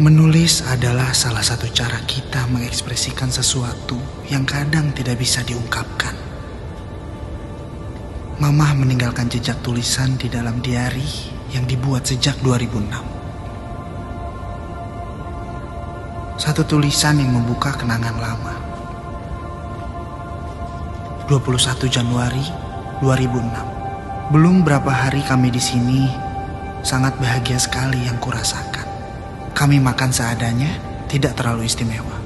Menulis adalah salah satu cara kita mengekspresikan sesuatu yang kadang tidak bisa diungkapkan. Mamah meninggalkan jejak tulisan di dalam diari yang dibuat sejak 2006. Satu tulisan yang membuka kenangan lama. 21 Januari 2006. Belum berapa hari kami di sini, sangat bahagia sekali yang kurasakan. Kami makan seadanya, tidak terlalu istimewa.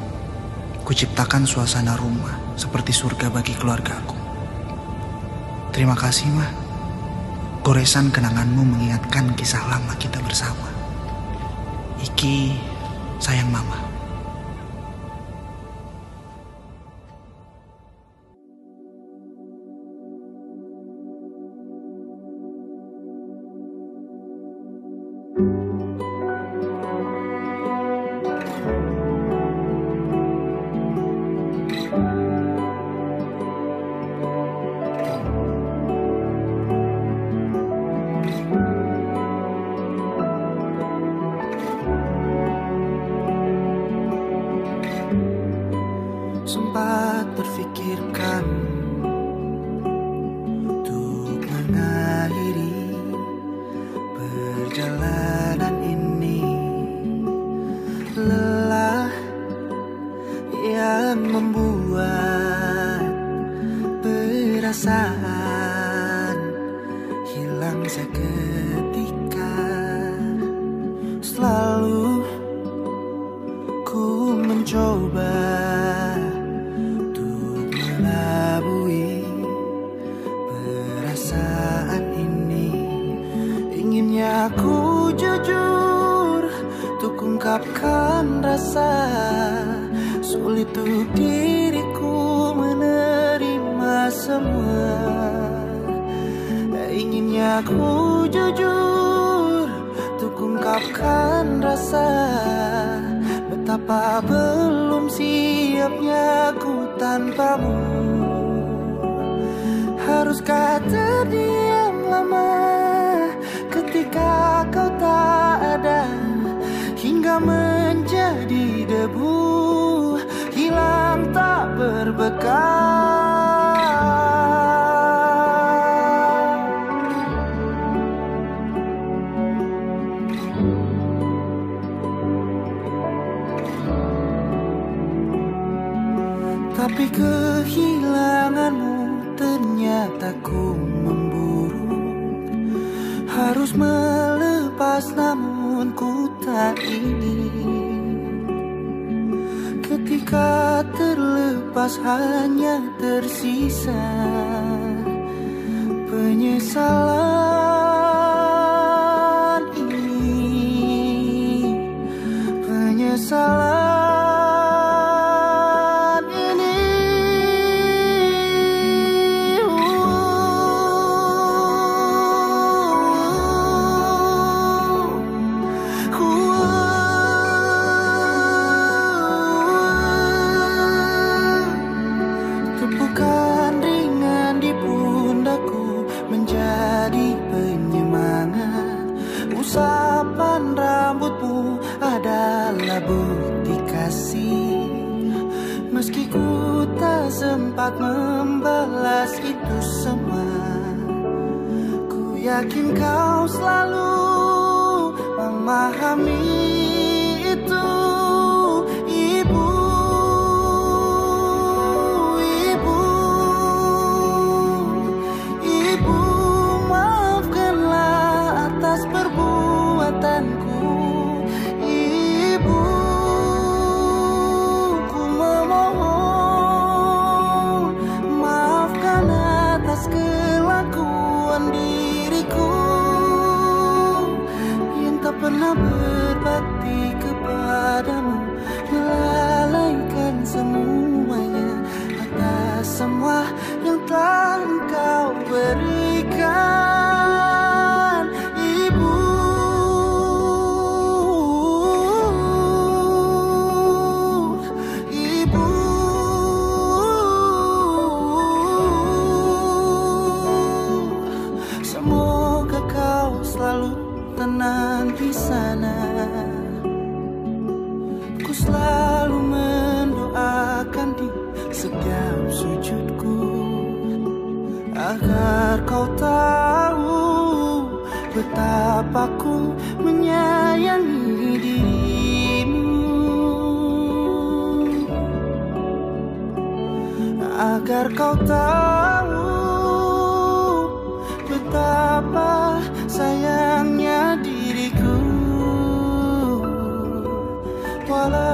Kuciptakan suasana rumah seperti surga bagi keluargaku. Terima kasih, Mah. Goresan kenanganmu mengingatkan kisah lama kita bersama. Iki, perasaan hilang seketika. Selalu ku mencoba untuk melabui perasaan ini. Inginnya ku jujur untuk ungkapkan rasa sulit untuk diriku menerima semua. Inginnya ku jujur untuk ungkapkan rasa. Betapa belum siapnya ku tanpamu. Haruskah terdiam lama ketika kau tak ada Hingga menjadi debu? Hilang tak berbekas Tapi kehilanganmu ternyata ku memburu. Harus melepas namun ku tak ingin. Ketika terlepas hanya tersisa Penyesalan ini. Penyesalan bukti kasih Meski ku tak sempat membalas itu semua Ku yakin kau selalu memahami itu pernah berbakti kepadamu Melalaikan semuanya Atas semua yang telah engkau berikan sujudku Agar kau tahu betapa ku menyayangi dirimu. Agar kau tahu betapa sayangnya diriku. Walau